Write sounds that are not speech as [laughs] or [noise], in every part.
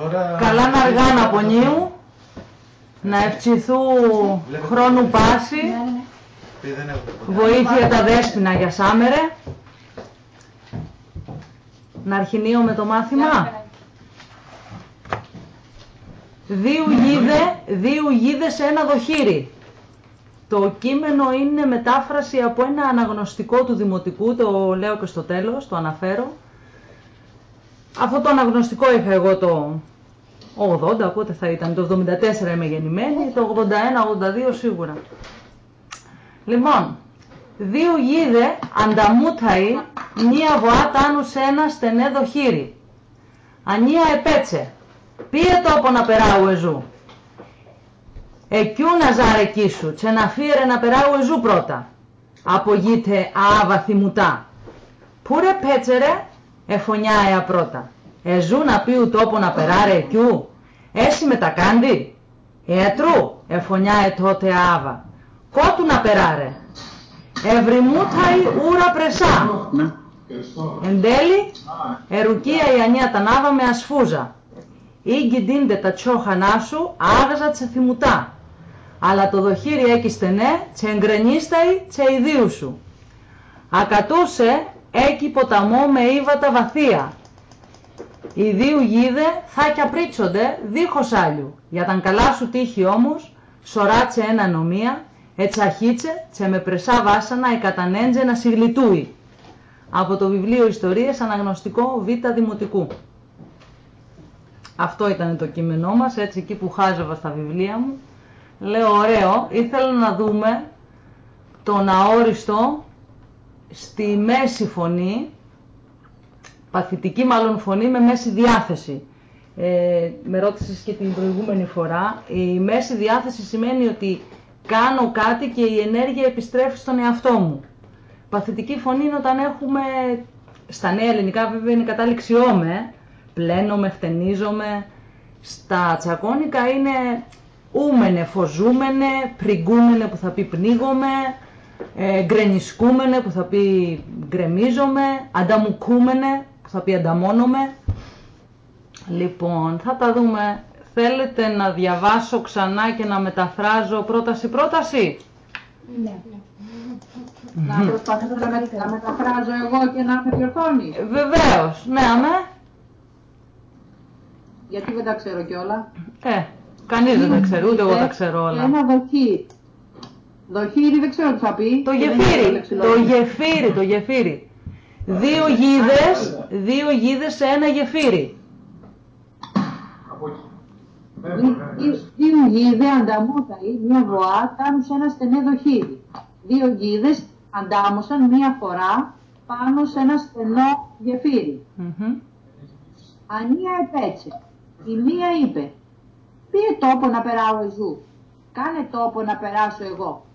Τώρα... Καλά να αργά να πονείου, να ευξηθού χρόνου πάση, Πει, δεν έχω τίποτα. βοήθεια τα δέσποινα για σάμερε. Να αρχινίω με το μάθημα. Δύο γίδε, δύο γίδες σε ένα δοχύρι. Το κείμενο είναι μετάφραση από ένα αναγνωστικό του Δημοτικού, το λέω και στο τέλος, το αναφέρω. Αυτό το αναγνωστικό είχα εγώ το 80, πότε θα ήταν, το 74 είμαι γεννημένη, το 81-82 σίγουρα. Λοιπόν, δύο γίδε ανταμούταει, μία βοά τάνου σε ένα στενέ δοχύρι. Ανία επέτσε, πίε τόπο να περάω εζού. Εκιού να ζάρε σου, τσε να φύρε να περάω εζού πρώτα. Απογείται άβα θυμουτά. Πού ρε πέτσερε, εφωνιάε πρώτα. Εζού να πίου τόπο να περάρε εκιού. Έσυ με τα κάντι. Έτρου, εφωνιάε τότε άβα. Κότου να περάρε. Ευρυμούταει ούρα πρεσά. Εν τέλει, ερουκία η ανία τα νάβα με ασφούζα. Ήγγι ντύντε τα τσόχανά σου, άγαζα τσε θυμουτά. Αλλά το δοχύρι έκει στενέ, τσε εγκρενίσταει τσε ιδίου σου. Ακατούσε έκει ποταμό με ύβατα βαθία. Οι δύο γίδε θα κι απρίτσονται δίχως άλλου. Για ταν καλά σου τύχη όμως, σωράτσε ένα νομία, ετσαχίτσε τσε με πρεσά βάσανα εκατανέντζε να σιγλιτούει. Από το βιβλίο Ιστορίες αναγνωστικό Β Δημοτικού. Αυτό ήταν το κείμενό μας, έτσι εκεί που χάζευα στα βιβλία μου. Λέω ωραίο, ήθελα να δούμε τον αόριστο στη μέση φωνή, παθητική μάλλον φωνή με μέση διάθεση. Ε, με ρώτησες και την προηγούμενη φορά. Η μέση διάθεση σημαίνει ότι κάνω κάτι και η ενέργεια επιστρέφει στον εαυτό μου. Παθητική φωνή είναι όταν έχουμε, στα νέα ελληνικά βέβαια είναι κατάληξη όμε, πλένομαι, χτενίζομαι. Στα τσακώνικα είναι ούμενε, φωζούμενε, πριγκούμενε που θα πει πνίγομαι, ε, γκρενισκούμενε που θα πει γκρεμίζομαι, ανταμουκούμενε που θα πει ανταμώνομαι. Λοιπόν, θα τα δούμε. Θέλετε να διαβάσω ξανά και να μεταφράζω πρόταση-πρόταση. Ναι. Να προσπαθήσω να, με- να μεταφράζω εγώ και να με διορθώνει. Βεβαίως, ναι, αμέ. Γιατί δεν τα ξέρω κιόλα. Ε, κανείς δεν τα ξέρει, ούτε εγώ τα ξέρω όλα. Ένα δοχύρι. Δοχύρι δεν ξέρω τι θα πει. Το Δεν είναι γεφύρι, λεξιλόγιο. το γεφύρι, το γεφύρι. Δύο γίδες, δύο γίδες σε ένα γεφύρι. Δι- Δύο γίδες ανταμούταοι, μία βοά, κάνουν σε ένα στενέ δοχύρι. Δύο γίδες αντάμωσαν μία φορά πάνω σε ένα στενό γεφύρι. Μμμ. Ανία επέτσε. Η μία είπε, Πίε τόπο να περάω εζού. Κάνε τόπο να περάσω εγώ.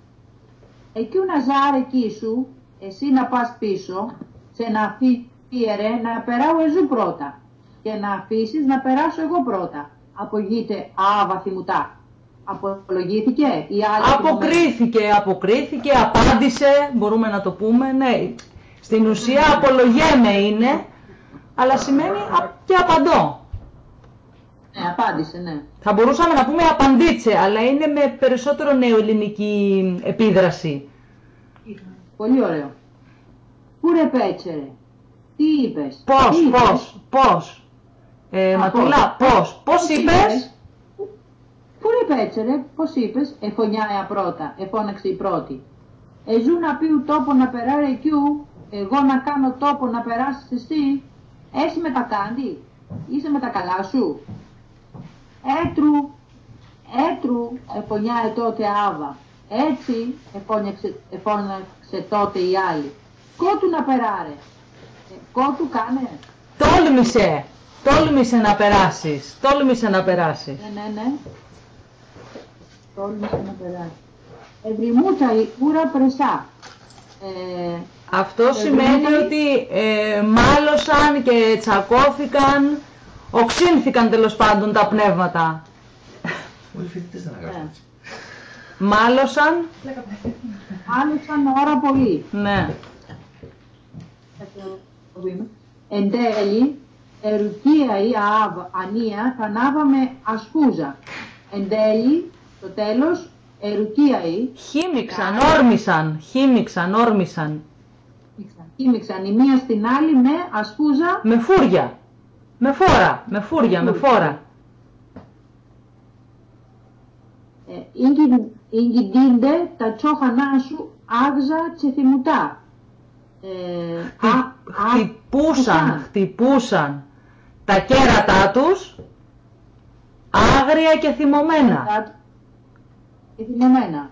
Εκείου να ζάρε εκεί σου, εσύ να πας πίσω, σε να φύγερε να περάω εζού πρώτα και να αφήσεις να περάσω εγώ πρώτα. Απογείται άβα θυμουτά. Απολογήθηκε η άλλη θυμωμένη. Αποκρίθηκε, αποκρίθηκε, απάντησε, μπορούμε να το πούμε, ναι. Στην ουσία απολογέμαι είναι, αλλά σημαίνει α- και απαντώ. Ναι, απάντησε, ναι. Θα μπορούσαμε να πούμε απαντήτσε, αλλά είναι με περισσότερο νεοελληνική επίδραση. Πολύ ωραίο. Πού ρε πέτσερε, τι είπες; Πώς, τι είπες; πώς, πώς; Ε, Α, Ματουλά, πώς, πώς είπες; Πού ρε πέτσερε, πώς είπες, εφωνιάια πρώτα, εφώναξε η πρώτη. Εζού να πίου τόπο να περάρε εκιού, εγώ να κάνω τόπο να περάσεις εσύ, εσύ με τα κάντι, είσαι με τα καλά σου. Έτρου, έτρου, εφωνιάε τότε Άβα. Έτσι εφώνιαξε, εφώναξε τότε η άλλη. Κότου να περάρε. Ε, κότου κάνε. Τόλμησε, τόλμησε να περάσεις, τόλμησε να περάσεις. Ναι, ναι, ναι. Τόλμησε να περάσει. Ευρυμούτσα η ούρα πρεσά. Ε, Αυτό σημαίνει ότι ε, μάλωσαν και τσακώθηκαν, οξύνθηκαν τέλος πάντων τα πνεύματα. Όλοι οι φοιτητές δεν γράφουν Ναι. έτσι. Μάλωσαν, Άλλωσαν ώρα πολύ. ναι. Εν τέλει, ερουκία ή αάβ, ανία, θα ανάβαμε ασφούζα. Εν τέλει, στο τέλος, ερουκία ή, Χύμιξαν, όρμησαν, χύμιξαν, όρμησαν. χύμιξαν η μία στην άλλη με ασφούζα Με φούρια. Με φόρα, με φούρια, με φόρα. Ίγκυντίντε τα τσόχανά σου άγζα τσεθιμουτά. Ε, Χτυ- α- α- χτυπούσαν, χτυπούσαν τα κέρατά τους άγρια και θυμωμένα. Και θυμωμένα.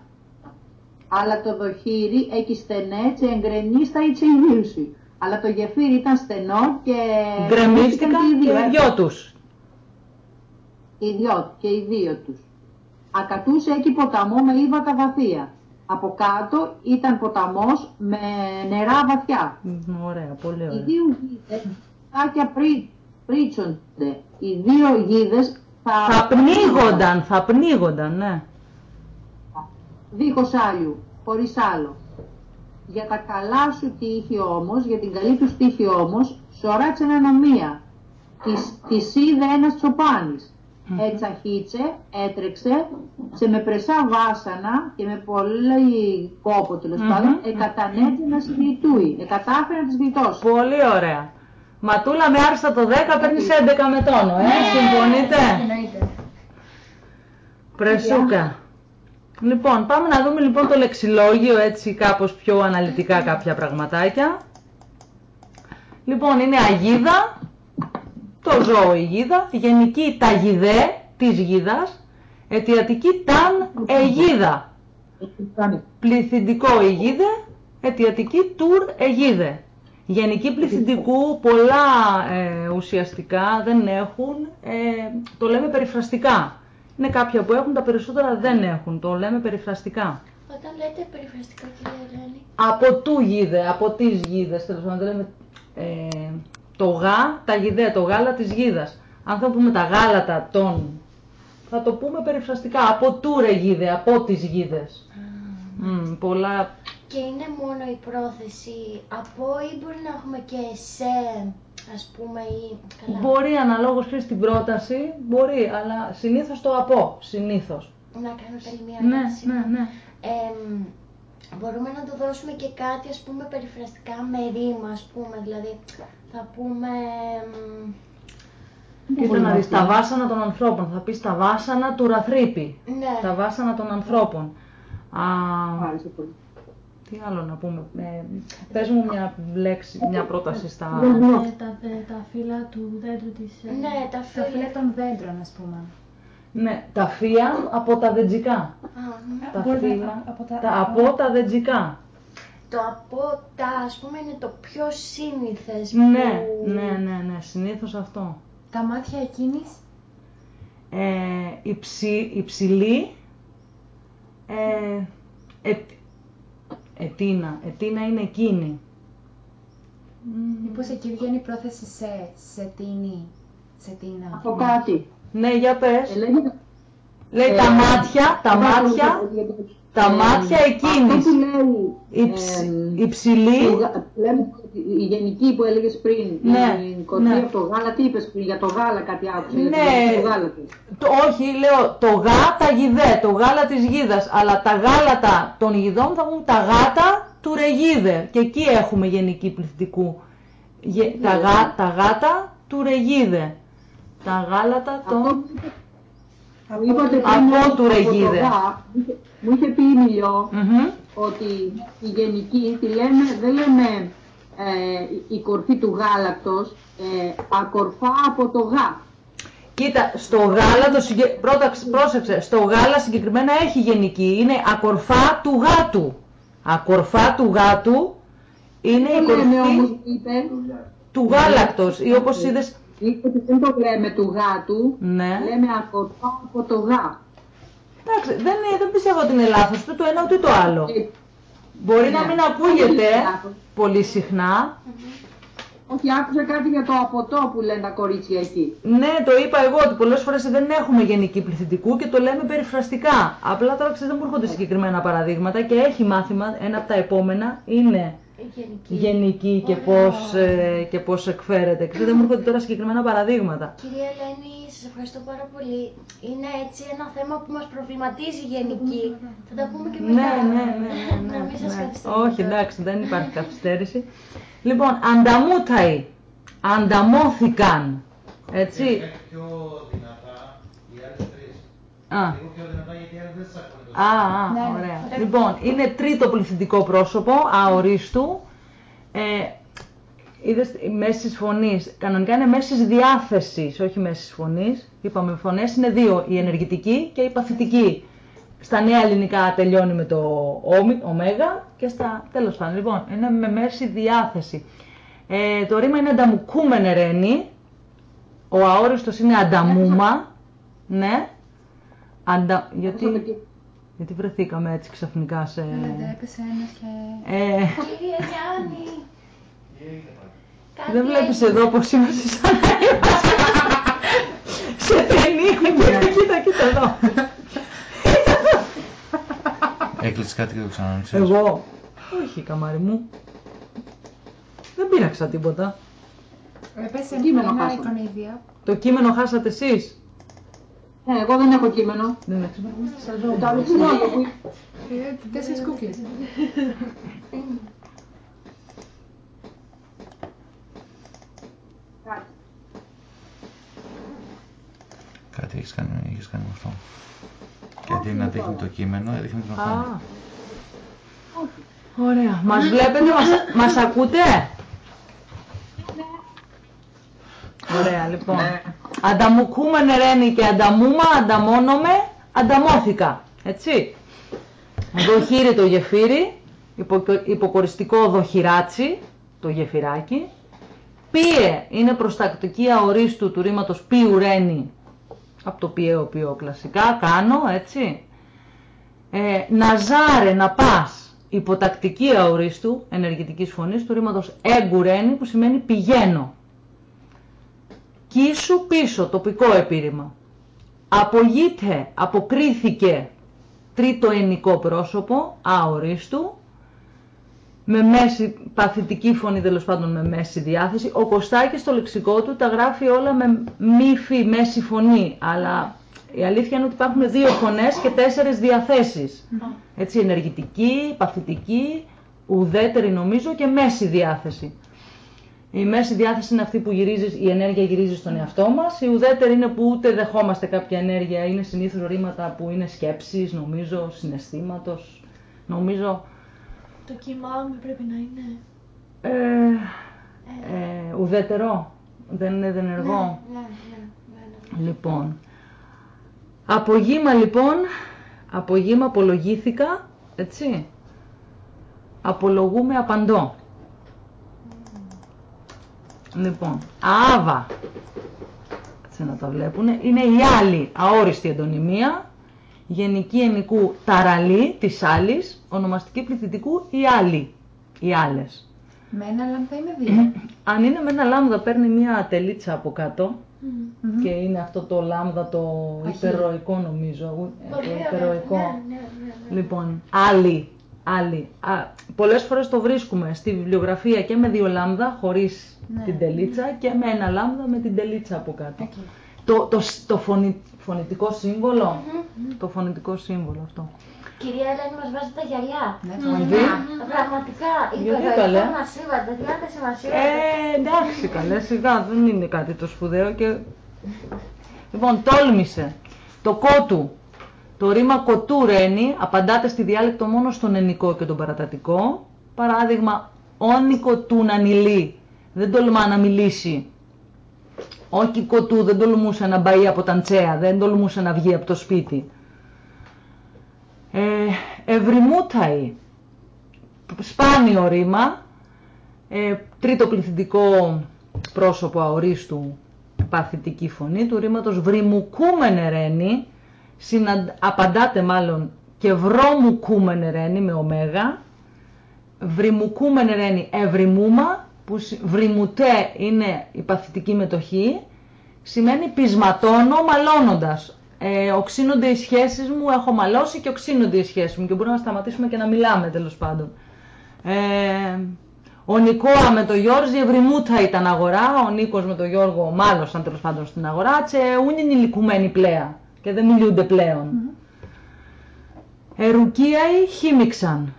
Αλλά το δοχύρι έχει στενέ και εγκρεμίστα η τσεϊδίουση. Αλλά το γεφύρι ήταν στενό και Γκρεμίστηκαν και οι και δύο, οι δυο τους. οι δυο και οι δύο τους. Ακατούσε εκεί ποταμό με ύβατα βαθία. Από κάτω ήταν ποταμός με νερά βαθιά. Μμ, Ωραία, πολύ Οι ωραία. δύο γίδες τάκια πρί, πρίτσονται. Οι δύο γίδες θα, Θα πνίγονταν, θα πνίγονταν, ναι. Δίχως άλλου, χωρίς άλλο. Για τα καλά σου τύχη όμως, για την καλή τους τύχη όμως, σωράτσε ένα νομία. Της, της είδε ένας τσοπάνης. Έτσι αχύτσε, έτρεξε, σε με πρεσά βάσανα και με πολύ κόπο τέλος Μμμ. πάντων, εκατανέτσε να συγγλιτούει, εκατάφερε να τις γλιτώσεις. Πολύ ωραία. Ματούλα με άριστα το 10, παίρνεις 11 με τόνο, ε, συμφωνείτε; Εννοείται. Πρεσούκα. Λοιπόν, πάμε να δούμε λοιπόν το λεξιλόγιο έτσι κάπως πιο αναλυτικά κάποια πραγματάκια. Λοιπόν, είναι αγίδα, το ζώο η γίδα, γενική ταγιδέ της γίδας, αιτιατική ταν αιγίδα, πληθυντικό αιγίδε, αιτιατική τουρ αιγίδε. Γενική πληθυντικού πολλά ε, ουσιαστικά δεν έχουν, ε, το λέμε περιφραστικά. Είναι κάποια που έχουν, τα περισσότερα δεν έχουν, το λέμε περιφραστικά. Όταν λέτε περιφραστικά, κυρία Ελένη, Από του γίδε, από τις γίδες, τέλος πάντων, λέμε ε, το γά, τα γιδέ, το γάλα της γίδας. Αν θα πούμε τα γάλατα των, θα το πούμε περιφραστικά, από του ρε γίδε, από τις γίδες. Μμ, πολλά και είναι μόνο η πρόθεση από ή μπορεί να έχουμε και σε, ας πούμε, ή καλά. Μπορεί αναλόγως και στην πρόταση, μπορεί, αλλά συνήθως το από, συνήθως. Να κάνω πάλι μία Ναι, ερώτηση. ναι, ναι. Εμ, μπορούμε να το δώσουμε και κάτι, ας πούμε, περιφραστικά με ρήμα, ας πούμε, δηλαδή θα πούμε... εμ, Κοίτα να δεις, τα βάσανα των ανθρώπων, θα πεις τα βάσανα του Ραθρίπη. ναι, Τα βάσανα των ανθρώπων. Α, Άρεσε πολύ. Τι άλλο να πούμε; Ε, πες μου μια λέξη, μια πρόταση στα... Ε, τα, ε, τα φύλλα του δέντρου της... ε, ναι, τα Τα φύλλα. φύλλα των δέντρων, ας πούμε. Ναι, τα φύλλα από τα δεντζικά. Α, μ. Τα Μπορεί να- φύλλα από τα- τα, από τα δεντζικά. Το από τα, ας πούμε, είναι το πιο σύνηθες Ναι, που... ναι, ναι, ναι, συνήθως αυτό. Τα μάτια εκείνης, Ε, υψη, υψηλή, ε, ετ- ετίνα, ετίνα είναι εκείνη. μήπως εκεί βγαίνει η πρόθεση σε, σε τίνη, σε τίνα. Από κάτι. Ναι, για πες. Ε, λέγεται- Λέει τα Ε, μάτια, τα ε, μάτια, τα ε, μάτια εκείνης. Αυτό που λέει... υψ- ε, υψηλή, το γα- λέμε η γενική που έλεγες πριν, Ναι, η κορφή ναι. από το γάλα, τι είπες πριν, για το γάλα κάτι άκουσα, για το Ναι. γενική του γάλα του. το, όχι, λέω το γά, τα γιδέ, το γάλα της γίδας, αλλά τα γάλατα των γιδών θα πούμε τα γάτα του ρεγίδε. Και εκεί έχουμε γενική πληθυντικού. Γε- τα, γά, τα γάτα του ρεγίδε. Τα γάλατα Αυτό των... που είπε- που είπατε πριν, Από του το ρεγίδε. γά, μου είχε- Μου είχε πει η Μιλιό Μμμ. ότι η γενική τη λέμε, δεν λέμε ε, η- η κορφή του γάλακτος, ε, ακορφά από το γά. Κοίτα, στο γάλα, το συγκε... πρώτα ξ- πρόσεξε, στο γάλα συγκεκριμένα έχει γενική, είναι ακορφά του γάτου. Ακορφά του γάτου είναι η Δεν λέμε όμως, κορφή είπε, του γάλακτος ή όπως είδες, είπε ότι δεν το λέμε του γάτου, ναι. λέμε ακορφά από το γά. Εντάξει, δεν, είναι- δεν πιστεύω ότι είναι λάθος ούτε το ένα ούτε το άλλο. Ε, Μπορεί να ναι. μην ακούγεται Όχι λάθος. πολύ συχνά. Όχι, άκουσα κάτι για το αποτό που λένε τα κορίτσια εκεί. Ναι, το είπα εγώ ότι πολλές φορές δεν έχουμε γενική πληθυντικού και το λέμε περιφραστικά. Απλά τώρα ξέρετε δεν μου έρχονται συγκεκριμένα παραδείγματα και έχει μάθημα, ένα από τα επόμενα είναι Γενική. γενική και Ωραία. πώς, ε, και πώς εκφέρεται. Ξέρετε, μου έρχονται τώρα συγκεκριμένα παραδείγματα. Κυρία Ελένη, σας ευχαριστώ πάρα πολύ. Είναι έτσι ένα θέμα που μας προβληματίζει γενική. Θα τα πούμε και Ναι, μετά. ναι, ναι, ναι, Να ναι, μην σας ναι. καθυστερώ Όχι, τώρα. εντάξει, δεν υπάρχει καθυστέρηση. Λοιπόν, ανταμούταοι, ανταμώθηκαν, έτσι. Είναι πιο δυνατά οι άλλες τρεις. Α, Λίγο πιο α, α, Ναι, ναι. ωραία. Λοιπόν, είναι τρίτο πληθυντικό πρόσωπο, αορίστου. Ε, είδες, η μέση της φωνής, κανονικά είναι μέση της διάθεσης, όχι μέση της φωνής. Είπαμε, οι φωνές είναι δύο, η ενεργητική και η παθητική. Στα νέα ελληνικά τελειώνει με το όμι- ωμέγα και στα τέλος πάντων. Λοιπόν, είναι με μέση διάθεση. Ε, το ρήμα είναι ανταμουκούμενε ρένι. Ο αόριστος είναι ανταμούμα. Ναι. Αντα... Γιατί... Αυτό το κεί- Γιατί βρεθήκαμε έτσι ξαφνικά σε... Δεν έπεσε ένας και... Ε, Κυρία Γιάννη, Τι έγινε πάλι. κάτι δεν βλέπεις έγινε. εδώ πως είμαστε σαν να είμαστε σε ταινία. Κοίτα, κοίτα, κοίτα εδώ. Έκλεισε κάτι και το ξανανοίξες. Εγώ. Όχι, καμάρι μου. Δεν πήραξα τίποτα. Έπεσε Κείμενο ένα χάσαμε. εικονίδιο. Το κείμενο χάσατε εσείς. Ε, εγώ δεν έχω κείμενο. Δεν έξω, είμαστε στα Το ζώα. αληθινό που Ε, Τέσσερις κούκλες. Κάτι έχεις κάνει, έχεις κάνει με αυτό. Και αντί να δείχνει το κείμενο, έδειχνε την οθόνη. Α. Ωραία. Μας βλέπετε, μας, μας ακούτε; Ωραία, λοιπόν. Ανταμουκούμενε ρένι και ανταμούμα, ανταμώνομαι, ανταμώθηκα. Έτσι. Δοχύρι το γεφύρι, υπο- υποκοριστικό δοχυράτσι, το γεφυράκι. Πίε είναι προστακτική αορίστου του ρήματος ποιου ρένι, από το πιέο πιό κλασικά, κάνω, έτσι. Ε, ναζάρε, να πας, υποτακτική αορίστου, ενεργητικής φωνής, του ρήματος έγκουρένι, που σημαίνει πηγαίνω. Κίσου πίσω, τοπικό επίρρημα. Απογείται, αποκρίθηκε, τρίτο ενικό πρόσωπο, αορίστου, με μέση, παθητική φωνή τέλος πάντων με μέση διάθεση. Ο Κωστάκης στο λεξικό του τα γράφει όλα με μύφη, μέση φωνή, αλλά η αλήθεια είναι ότι υπάρχουν δύο φωνές και τέσσερις διαθέσεις. Έτσι, ενεργητική, παθητική, ουδέτερη νομίζω και μέση διάθεση. Η μέση διάθεση είναι αυτή που γυρίζεις, η ενέργεια γυρίζει στον εαυτό μας. Η ουδέτερη είναι που ούτε δεχόμαστε κάποια ενέργεια. Είναι συνήθως ρήματα που είναι σκέψεις, νομίζω, συναισθήματος. Νομίζω Το κοιμάμαι πρέπει να είναι. ε, ε, ουδέτερο. Δεν είναι δενεργό. Ναι, ναι, ναι, ναι. Λοιπόν. Απογήμα λοιπόν. Απογήμα απολογήθηκα. Έτσι. Απολογούμε απαντώ. Λοιπόν. Άβα. Έτσι να τα βλέπουν. Είναι η άλλη αόριστη εντονιμία. Γενική ενικού ταραλή της άλλης. Ονομαστική πληθυντικού η άλλη. Οι άλλες. Με ένα λάμδα ή με δύο; [clears throat] Αν είναι με ένα λάμδα παίρνει μια τελίτσα από κάτω Μμμ. και είναι αυτό το λάμδα το Αχή. υπερροϊκό νομίζω. ε, Πολύ Το ωραία. υπερροϊκό. Ναι, ναι, ναι, ναι. Λοιπόν, άλλη. Άλλη. Α, πολλές φορές το βρίσκουμε στη βιβλιογραφία και με δύο λάμδα χωρίς Ναι. την τελίτσα και με ένα λάμδα με την τελίτσα από κάτω. Εκεί. Το, το, σ- το φωνη- φωνητικό σύμβολο. Το φωνητικό σύμβολο αυτό. Κυρία Ελένη, μας βάζει τα γυαλιά. Ναι, Μ' το δει. Πραγματικά, Γιατί, είπε καλέ; το μας είπατε, τι άντε μας είπατε. Ε, εντάξει καλέ, σιγά, δεν είναι κάτι το σπουδαίο και... Λοιπόν, τόλμησε. Το κότου. Το ρήμα κοτού ρένι απαντάται στη διάλεκτο μόνο στον ενικό και τον παρατατικό. Παράδειγμα, όνικο του να νηλεί. Δεν τολμά να μιλήσει. Όχι κοτού, δεν τολμούσε να μπαεί από τα ντσέα, δεν τολμούσε να βγει από το σπίτι. Ε, ευρυμούταη. Σπάνιο ρήμα, ε, τρίτο πληθυντικό πρόσωπο αορίστου παθητική φωνή του ρήματος βρυμουκούμενε ρένι, συναν- απαντάτε μάλλον και βρώμουκούμενε ρένι με ωμέγα, βρυμουκούμενε ρένι ευρυμούμα, που σι- βρυμουτέ είναι η παθητική μετοχή, σημαίνει πεισματώνω μαλώνοντας. Ε, οξύνονται οι σχέσεις μου, έχω μαλώσει και οξύνονται οι σχέσεις μου και μπορούμε να σταματήσουμε και να μιλάμε τέλος πάντων. Ε, Ο Νικόα με το Γιώργο ευρυμούτα ήταν αγορά, ο Νίκος με το Γιώργο μάλωσαν τέλος πάντων στην αγορά και ούν είναι ηλικουμένοι πλέα και δεν μιλούνται πλέον. Ερουκίαοι χύμιξαν.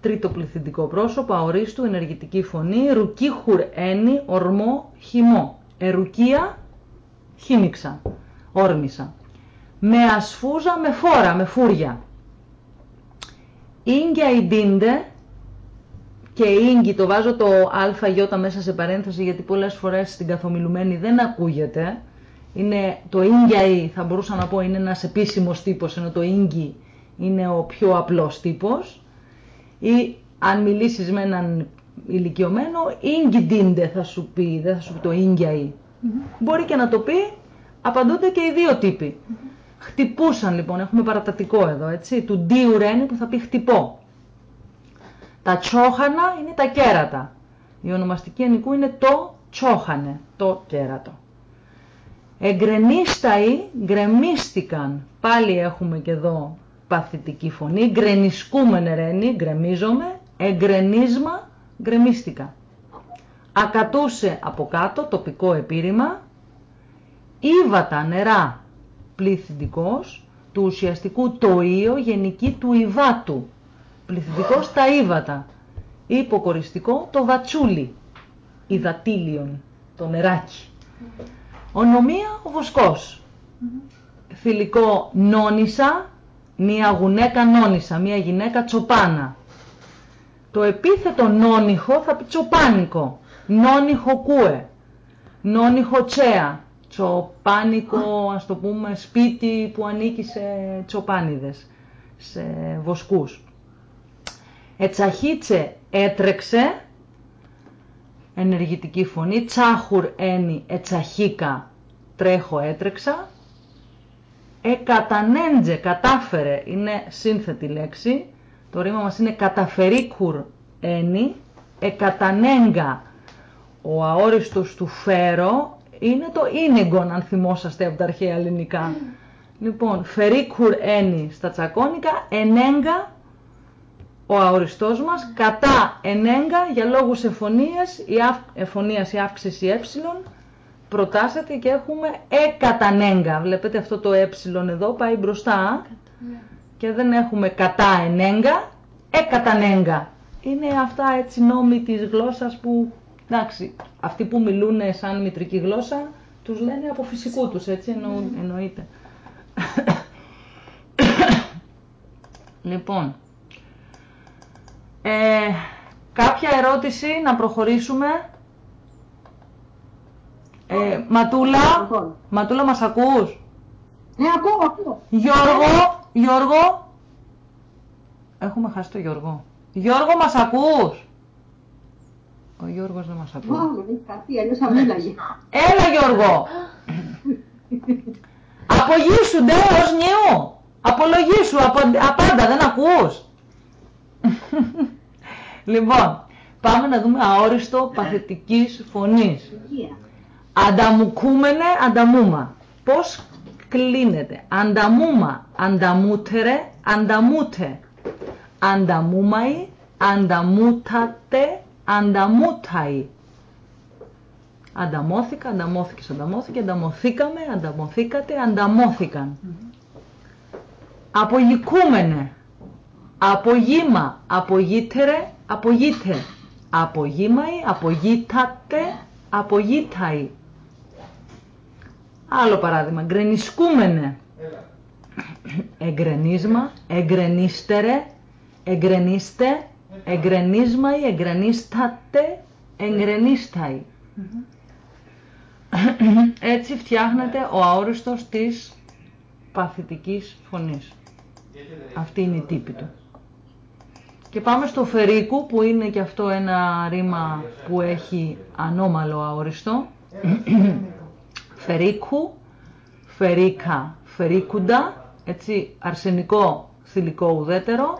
Τρίτο πληθυντικό πρόσωπο, αορίστου, ενεργητική φωνή, ρουκίχουρ ένι, ορμό, χυμό. Ερουκία, χύμιξα, όρμησα. Με ασφούζα, με φόρα, με φούρια. Ίγκια ιντίντε, και ίγκι το βάζω το αι μέσα σε παρένθεση γιατί πολλές φορές στην καθομιλουμένη δεν ακούγεται. Είναι το ίγκια θα μπορούσα να πω είναι ένας επίσημος τύπος ενώ το ίγκι είναι ο πιο απλός τύπος ή αν μιλήσεις με έναν ηλικιωμένο ίγκι θα σου πει, δεν θα σου πει το ίγκια Μπορεί και να το πει, απαντούνται και οι δύο τύποι. Χτυπούσαν λοιπόν, έχουμε παρατατικό εδώ, έτσι, του ντίου ρένι που θα πει χτυπώ. Τα τσόχανα είναι τα κέρατα. Η ονομαστική ενικού είναι το τσόχανε, το κέρατο. Εγκρενίσταοι, γκρεμίστηκαν. Πάλι έχουμε και εδώ παθητική φωνή. Γκρενισκούμενε ρένι, γκρεμίζομαι. Εγκρενίσμα, γκρεμίστηκα. Ακατούσε από κάτω, τοπικό επίρρημα. Ήβατα νερά, πληθυντικός, του ουσιαστικού το ίο, γενική του υβάτου. Πληθυντικός τα ύβατα. Υποκοριστικό το βατσούλι, υδατήλιον, το νεράκι. Ονομία ο βοσκός. Θηλυκό νόνισα, μία γουνέκα νόνισα, μία γυναίκα τσοπάνα. Το επίθετο νόνιχο θα πει τσοπάνικο. Νόνιχο κούε. Νόνιχο τσέα. Τσοπάνικο, ας το πούμε, σπίτι που ανήκει σε τσοπάνιδες, σε βοσκούς. Ετσαχίτσε έτρεξε, ενεργητική φωνή, τσάχουρ ένι ετσαχίκα, τρέχω έτρεξα, εκατανέντζε, κατάφερε, είναι σύνθετη λέξη, το ρήμα μας είναι καταφερίκουρ ένι, εκατανέγκα, ο αόριστος του φέρο είναι το ίνεγκον αν θυμόσαστε από τα αρχαία ελληνικά. Λοιπόν, φερίκουρ ένι στα τσακώνικα, ενέγκα ο αοριστός μας, κατά ενέγκα για λόγους εφωνίας, η εφωνίας η αύξηση ε, προτάσσεται και έχουμε εκατανέγκα. Βλέπετε αυτό το ε εδώ πάει μπροστά και δεν έχουμε κατά ενέγκα, εκατανέγκα. Είναι αυτά έτσι νόμοι της γλώσσας που, εντάξει, αυτοί που μιλούν σαν μητρική γλώσσα, τους λένε από φυσικού τους, έτσι εννοείται. [coughs] λοιπόν, ε, κάποια ερώτηση να προχωρήσουμε. Ε, Ματούλα, Ματούλα μας ακούς; Ναι, ακούω, ακούω. Γιώργο, Γιώργο. Έχουμε χάσει το Γιώργο. Γιώργο, μας ακούς; Ο Γιώργος δεν μας ακούει. κάτι, αλλιώς θα μίλαγε. Έλα Γιώργο. [laughs] Απογήσου, ντε, ως νιού. Απολογήσου, απάντα, δεν ακούς. Λοιπόν, πάμε να δούμε αόριστο παθητικής φωνής. Ανταμουκούμενε, ανταμούμα. Πώς κλείνεται; Ανταμούμα, ανταμούτερε, ανταμούτε. Ανταμούμαι, ανταμούτατε, ανταμούταει. Ανταμώθηκα, ανταμώθηκες, ανταμώθηκε, ανταμωθήκαμε, ανταμωθήκατε, ανταμώθηκαν. Απογικούμενε, Απογήμα, απογήτερε, απογήτε. Απογήμαει, απογήτατε, απογήταει. Άλλο παράδειγμα, γκρενισκούμενε. Εγκρενίσμα, εγκρενίστερε, εγκρενίστε, εγκρενίσμαει, εγκρενίστατε, εγκρενίσταει. Έτσι φτιάχνεται ο αόριστος της παθητικής φωνής. Αυτή είναι η τύπη του. Και πάμε στο φερίκου που είναι και αυτό ένα ρήμα που έχει ανώμαλο αόριστο. Φερίκου, φερίκα, φερίκουντα, έτσι αρσενικό θηλυκό ουδέτερο.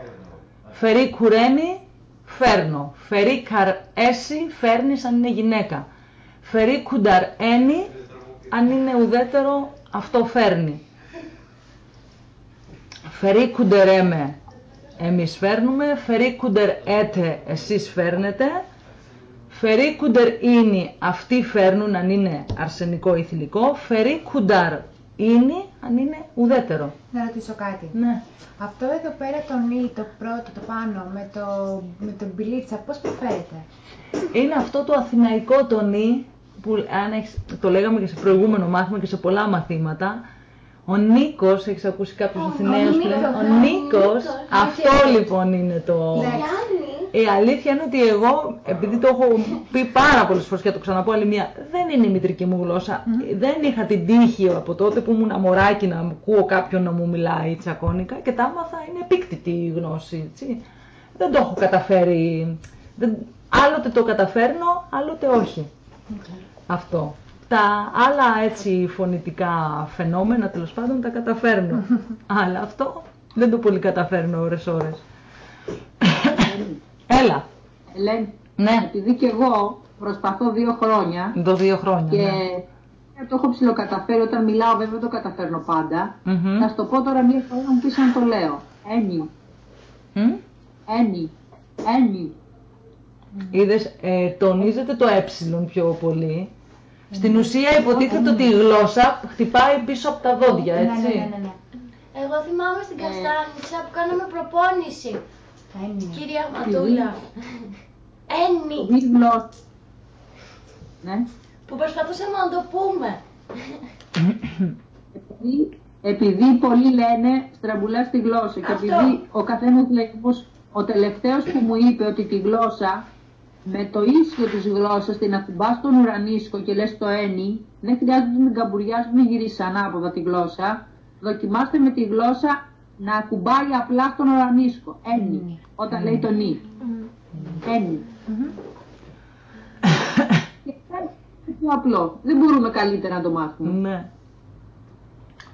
Φερίκουρένι, φέρνω. Φερίκαρ έσι, φέρνεις αν είναι γυναίκα. Φερίκουνταρ ένι, αν είναι ουδέτερο, αυτό φέρνει. Φερίκουντερ έμε, εμείς φέρνουμε, φερίκουντερ έτε, εσείς φέρνετε, Φερίκουντερ είναι αυτοί φέρνουν αν είναι αρσενικό ή θηλυκό. Φερίκουνταρ είναι αν είναι ουδέτερο. Να ρωτήσω κάτι. Ναι. Αυτό εδώ πέρα το νι, το πρώτο, το πάνω, με, το, με τον μπιλίτσα, πώς προφέρεται. Είναι αυτό το αθηναϊκό το νι που αν έχεις, το λέγαμε και σε προηγούμενο μάθημα και σε πολλά μαθήματα. Ο Νίκος, έχεις ακούσει κάποιους Ο Αθηναίους που λένε, Νίκος, ο ο Νίκος, Νίκος. αυτό λοιπόν είναι το... Γιάννη. Η αλήθεια είναι ότι εγώ, επειδή το έχω πει πάρα πολλές φορές και θα το ξαναπώ άλλη μία, δεν είναι η μητρική μου γλώσσα. Δεν είχα την τύχη από τότε που ήμουν μωράκι να ακούω κάποιον να μου μιλάει τσακώνικα και τα άμαθα είναι επίκτητη η γνώση, έτσι. Δεν το έχω καταφέρει, δεν, άλλοτε το καταφέρνω, άλλοτε όχι. Αυτό. Τα άλλα έτσι φωνητικά φαινόμενα τέλος πάντων τα καταφέρνω. [laughs] Αλλά αυτό δεν το πολύ καταφέρνω ώρες ώρες. Έλα. Ελένη, Ναι. επειδή και εγώ προσπαθώ δύο χρόνια Το δύο χρόνια. και ναι. το έχω ψηλοκαταφέρει όταν μιλάω, βέβαια δεν το καταφέρνω πάντα. Μμμ. Θα σου το πω τώρα μία φορά να μου πεις αν το λέω. Ένι, Μμ. ένι, ένι. Είδες, ε, τονίζεται το ε πιο πολύ. Στην ουσία υποτίθεται ότι η γλώσσα χτυπάει πίσω από τα δόντια, Ναι, έτσι. ναι, ναι, ναι, ναι. Εγώ θυμάμαι στην Καστάνιτσα που κάναμε προπόνηση. Έννοια. Κυρία Ματούλα. Έννη. Μη γλώσσα. Ναι. Που προσπαθούσαμε να το πούμε. Επειδή, επειδή πολλοί λένε στραμπουλά στη γλώσσα και Αυτό. επειδή ο καθένας λέει πως ο τελευταίος που μου είπε ότι τη γλώσσα με το ίσιο της γλώσσας την ακουμπάς στον ουρανίσκο και λες το ένι, δεν χρειάζεται να την καμπουριάς να γυρίσεις ανάποδα τη γλώσσα. Δοκιμάστε με τη γλώσσα να ακουμπάει απλά στον ουρανίσκο. Ένι, όταν λέει το νι. Ένι. Και είναι πιο απλό. Δεν μπορούμε καλύτερα να το μάθουμε. Ναι.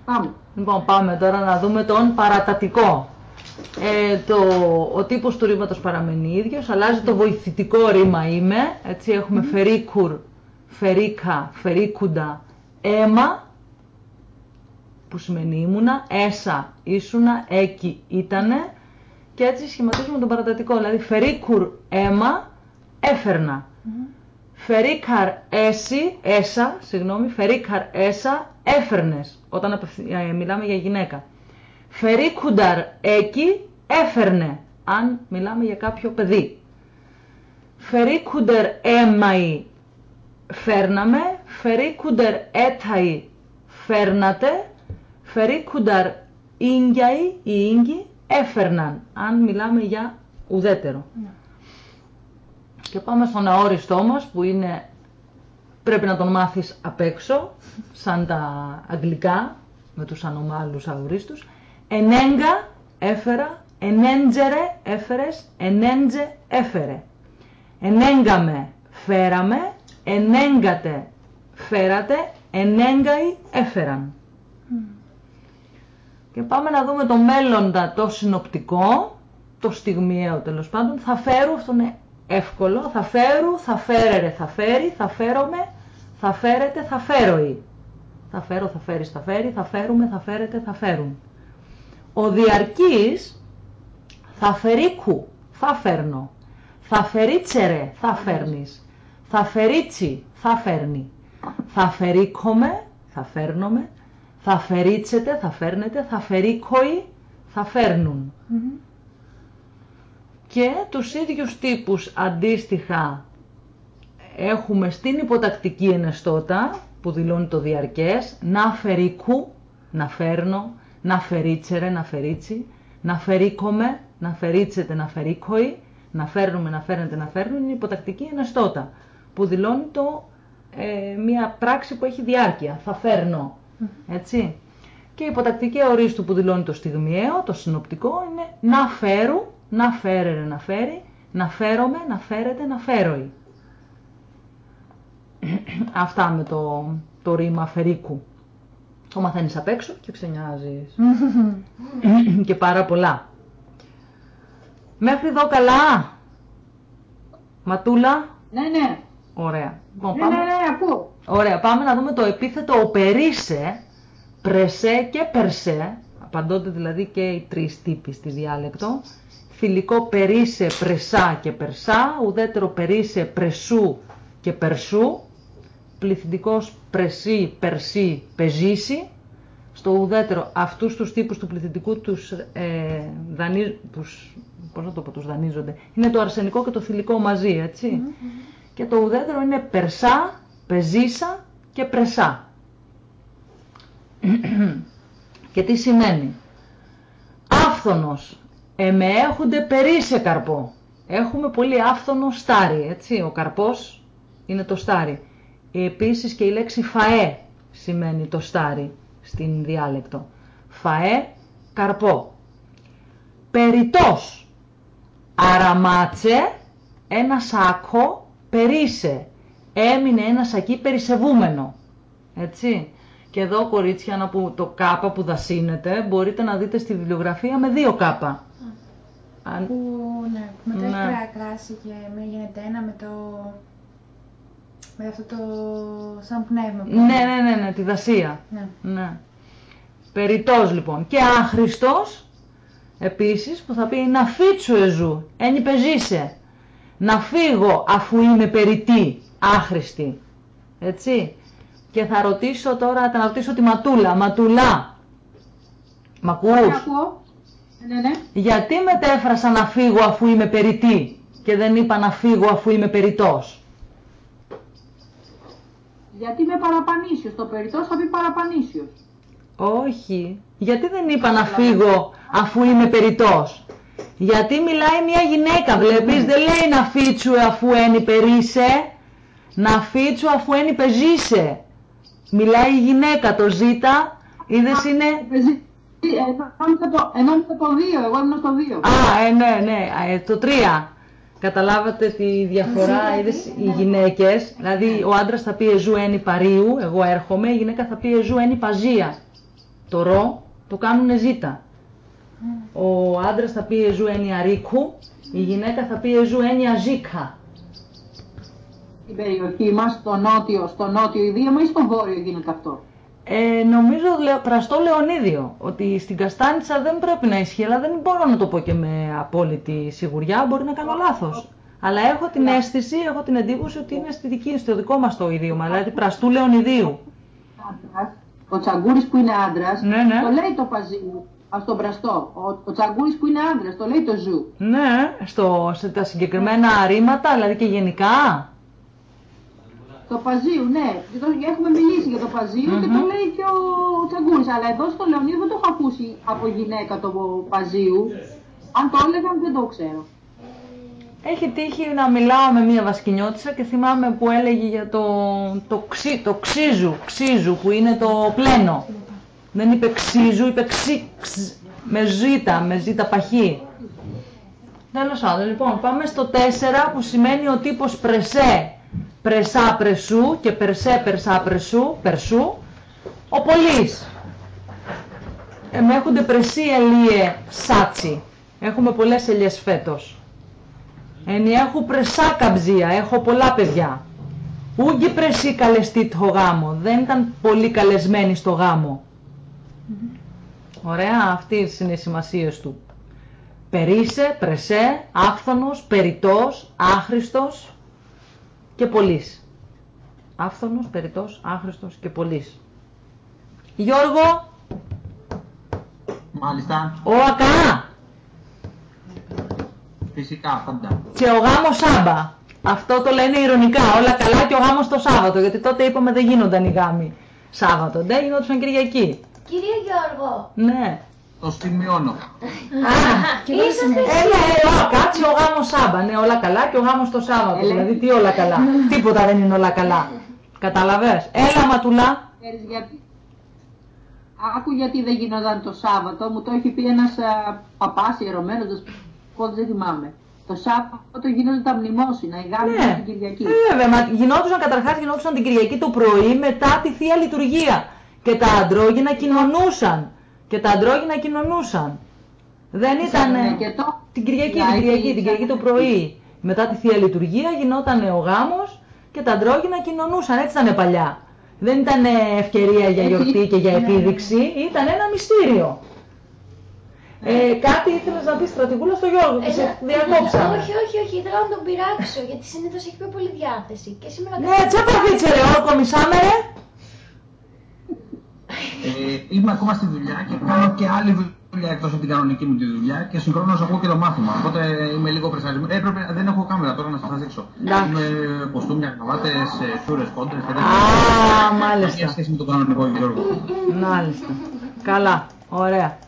Πάμε. Λοιπόν, πάμε τώρα να δούμε τον παρατατικό. Ε, το, ο τύπος του ρήματος παραμένει ίδιος, αλλάζει το βοηθητικό ρήμα είμαι, έτσι έχουμε φερίκουρ, φερίκα, φερίκουντα, αίμα, που σημαίνει ήμουνα, έσα, ήσουνα, έκι, ήτανε, και έτσι σχηματίζουμε τον παρατατικό, δηλαδή φερίκουρ, αίμα, έφερνα. Φερίκαρ έσι, έσα, συγγνώμη, φερίκαρ έσα, έφερνες, όταν απευθυ- ε, μιλάμε για γυναίκα. Φερίκουνταρ έκι, έφερνε, αν μιλάμε για κάποιο παιδί. Φερίκουντερ έμαει, φέρναμε. Φερίκουντερ έταει, φέρνατε. Φερίκουνταρ ίγκιαει, οι ίγκοι, έφερναν, αν μιλάμε για ουδέτερο. Και πάμε στον αόριστό μας που είναι, πρέπει να τον μάθεις απ' έξω, σαν τα αγγλικά, με τους ανομάλους αορίστους. Ενέγκα, έφερα, ενέντζερε, έφερες, ενέντζε, έφερε. Ενέγκαμε, φέραμε, ενέγκατε, φέρατε, ενέγκαοι, έφεραν. Και πάμε να δούμε το μέλλοντα, το συνοπτικό, το στιγμιαίο τέλος πάντων. Θα φέρω, αυτό είναι εύκολο. Θα φέρω, θα φέρερε, θα φέρει, θα φέρομαι, θα φέρετε, θα φέροει. Θα φέρω, θα φέρεις, θα φέρει, θα φέρουμε, θα φέρετε, θα φέρουν. Ο διαρκής θα φερίκου, θα φέρνω. Θα φερίτσερε, θα φέρνεις. Θα φερίτσι, θα φέρνει. Θα φερίκομαι, θα φέρνομαι. Θα φερίτσετε, θα φέρνετε. Θα φερίκοοι, θα φέρνουν. Και τους ίδιους τύπους αντίστοιχα έχουμε στην υποτακτική ενεστώτα που δηλώνει το διαρκές να φερίκου, να φέρνω, να φερίτσερε, να φερίτσι, να φερίκομαι, να φερίτσετε, να φερίκοοι, να φέρνουμε, να φέρνετε, να φέρνουν, είναι υποτακτική ενεστώτα που δηλώνει το, ε, μια πράξη που έχει διάρκεια, θα φέρνω, έτσι. Και η υποτακτική ορίστου που δηλώνει το στιγμιαίο, το συνοπτικό, είναι να φέρου, να φέρερε, να φέρει, να φέρομαι, να φέρετε, να φέροει. [coughs] Αυτά με το, το ρήμα φερίκου. Το μαθαίνεις απ' έξω και ξενιάζεις. [laughs] και πάρα πολλά. Μέχρι εδώ καλά. Ματούλα. Ναι, ναι. Ωραία. Λοιπόν, Ναι, πάμε... ναι, ναι, ακούω. Ωραία, πάμε να δούμε το επίθετο οπερίσε, πρεσέ και περσέ, απαντώνται δηλαδή και οι τρεις τύποι στη διάλεκτο, φιλικό περίσε πρεσά και περσά, ουδέτερο περίσε πρεσού και περσού, πληθυντικός πρεσί, περσί, πεζήσει, στο ουδέτερο αυτούς τους τύπους του πληθυντικού τους, ε, δανεί, τους, πώς να το πω, τους δανείζονται. Είναι το αρσενικό και το θηλυκό μαζί, έτσι. Και το ουδέτερο είναι περσά, πεζίσα και πρεσά. [coughs] και τι σημαίνει; Άφθονος, εμεέχονται περίσε καρπό. Έχουμε πολύ άφθονο στάρι, έτσι. Ο καρπός είναι το στάρι. Επίσης και η λέξη φαέ σημαίνει το στάρι στην διάλεκτο. Φαέ, καρπό. Περιτός, αραμάτσε, ένα σάκο, περίσε. Έμεινε ένα σακί περισεβούμενο. Έτσι. Και εδώ κορίτσια να που το κάπα που δασύνεται μπορείτε να δείτε στη βιβλιογραφία με δύο κάπα. Αν- Που, ναι, μετά έχει Ναι. κρά- κράσει και με γίνεται ένα με το... Με αυτό το... σαν πνεύμα. που Ναι, ναι, ναι, ναι, τη δασία. Ναι. Ναι. Περιτός λοιπόν. Και άχρηστος, επίσης, που θα πει να φίτσου εζού, ένι πεζίσε. Να φύγω αφού είμαι περιττή, άχρηστη. Έτσι. Και θα ρωτήσω τώρα, θα ρωτήσω τη Ματούλα. Ματουλά, μ' ακούς; Ναι, ακούω. Ναι, ναι. Γιατί μετέφρασα να φύγω αφού είμαι περιττή και δεν είπα να φύγω αφού είμαι περιττός; Γιατί είμαι παραπανήσιος. Το περιττός θα πει παραπανήσιος. Όχι. Γιατί δεν είπα να φύγω αφού είμαι περιττός; Γιατί μιλάει μια γυναίκα, βλέπεις, δεν λέει να φίτσου αφού ένι περίσε, να φίτσου αφού ένι πεζίσε. Μιλάει η γυναίκα, το ζήτα, είδες είναι... Παίζει- ε, νόμιζα το- ε, νόμιζα το 2, εγώ ήμουν στο 2. Α, ε, ναι, ναι, α, ε, το 3. Καταλάβατε τη διαφορά, είδες, οι γυναίκες, δηλαδή ο άντρας θα πει εζού ένι παρίου, εγώ έρχομαι, η γυναίκα θα πει εζού ένι παζία. Το ρο το κάνουν ζήτα. Ο άντρας θα πει εζού ένι αρίκου, η γυναίκα θα πει εζού ένι αζίκα. Στην περιοχή μας, στο νότιο, στο νότιο ιδίωμα ή στο βόρειο γίνεται αυτό; Ε, νομίζω λε- πραστό Λεωνίδιο, ότι στην Καστάνιτσα δεν πρέπει να ισχύει, αλλά δεν μπορώ να το πω και με απόλυτη σιγουριά, μπορεί να κάνω λάθος. Αλλά έχω την αίσθηση, έχω την εντύπωση ότι είναι στη δική, στο δικό μας το ιδίωμα, δηλαδή πραστού Λεωνιδίου. Άντρας, Ο τσαγκούρης που είναι άντρας, Ναι, ναι. το λέει το παζί ας, στον πραστό. Ο, ο τσαγκούρης που είναι άντρας, το λέει το ζου. Ναι, στο, σε τα συγκεκριμένα αρήματα, δηλαδή και γενικά. Το παζίου, ναι. Και το- Έχουμε μιλήσει για το παζιο και το λέει και ο, ο τσαγκούρης. Αλλά εδώ στο Λεωνίδιο δεν το έχω ακούσει από γυναίκα το παζίου. Αν το έλεγαν δεν το ξέρω. Έχει τύχει να μιλάω με μία βασκηνιώτισσα και θυμάμαι που έλεγε για το, το, ξύ, το ξύζου, ξύζου που είναι το πλένο. Δεν είπε ξύζου, είπε ξύ, ξ, με ζήτα, με ζήτα παχύ. Τέλος πάντων, λοιπόν, πάμε στο 4 που σημαίνει ο τύπος πρεσέ, πρεσά πρεσού και περσέ περσά πρεσού, περσού, ο πολύς. Εμέχονται πρεσί ελίε σάτσι. Έχουμε πολλές ελιές φέτος. Εν έχω πρεσά καμψία, έχω πολλά παιδιά. Ούγκη πρεσί καλεστή το γάμο, δεν ήταν πολύ καλεσμένοι στο γάμο. Ωραία, αυτές είναι οι σημασίες του. Περίσε, πρεσέ, άφθονος, περιτός, άχρηστος και πολύς. Άφθονος, περιτός, άχρηστος και πολύς. Γιώργο, Μάλιστα, ο ακά. φυσικά πάντα. Και ο γάμος Σάμπα. Αυτό το λένε ηρωνικά. Όλα καλά και ο γάμος το Σάββατο. Γιατί τότε είπαμε δεν γίνονταν οι γάμοι Σάββατο. Δεν γινόντουσαν Κυριακή. Κύριε Γιώργο, Ναι. Το σημειώνω. είσαστε Έλα, έλα, κάτσε ο γάμος Σάμπα. Ναι, όλα καλά και ο γάμος το Σάββατο. Έλα. Δηλαδή τι όλα καλά. [laughs] Τίποτα δεν είναι όλα καλά. Καταλαβες. Έλα ματουλά. Ξέρεις γιατί; Άκου γιατί δεν γινόταν το Σάββατο, μου το έχει πει ένας α, παπάς ιερωμένος, πώς δεν θυμάμαι. Το Σάββατο γίνονται τα μνημόσυνα, οι γάμοι Ναι. την Κυριακή. Ε, Βέβαια, μα γινόντουσαν καταρχάς γινόντουσαν την Κυριακή το πρωί μετά τη Θεία Λειτουργία. Και τα αντρόγινα κοινωνούσαν. Και τα αντρόγινα κοινωνούσαν. Δεν ήταν. Ναι, και το... Την Κυριακή, την Λαϊκή, Κυριακή, την Κυριακή το σαν- πρωί. Μετά τη Θεία Λειτουργία γινόταν ο γάμος και τα αντρόγινα κοινωνούσαν. Έτσι ήταν παλιά. Δεν ήταν ευκαιρία για γιορτή και για επίδειξη, ήταν ένα μυστήριο. Ε, κάτι ήθελες να πεις στρατηγούλα στο Γιώργο και σε Ε, διακόψαμε. Όχι, όχι, όχι, ήθελα να τον πειράξω γιατί συνήθως έχει πιο πολύ διάθεση. Και σήμερα Ναι, τσέπα φίτσε ρε, όρκο μισάμε ρε. Ε, είμαι ακόμα στη δουλειά και κάνω και άλλη δουλειά εκτός από την κανονική μου τη δουλειά και συγχρόνως ακούω και το μάθημα. Οπότε είμαι λίγο πρεσαρισμένος. Έπρεπε, δεν έχω κάμερα τώρα να σας δείξω. Εντάξει. Είμαι κοστούμια, κραβάτες, ε, σούρες, κόντρες και Α, τέτοια. μάλιστα. Καμία σχέση με τον κανονικό Γιώργο. Μάλιστα. Καλά, ωραία.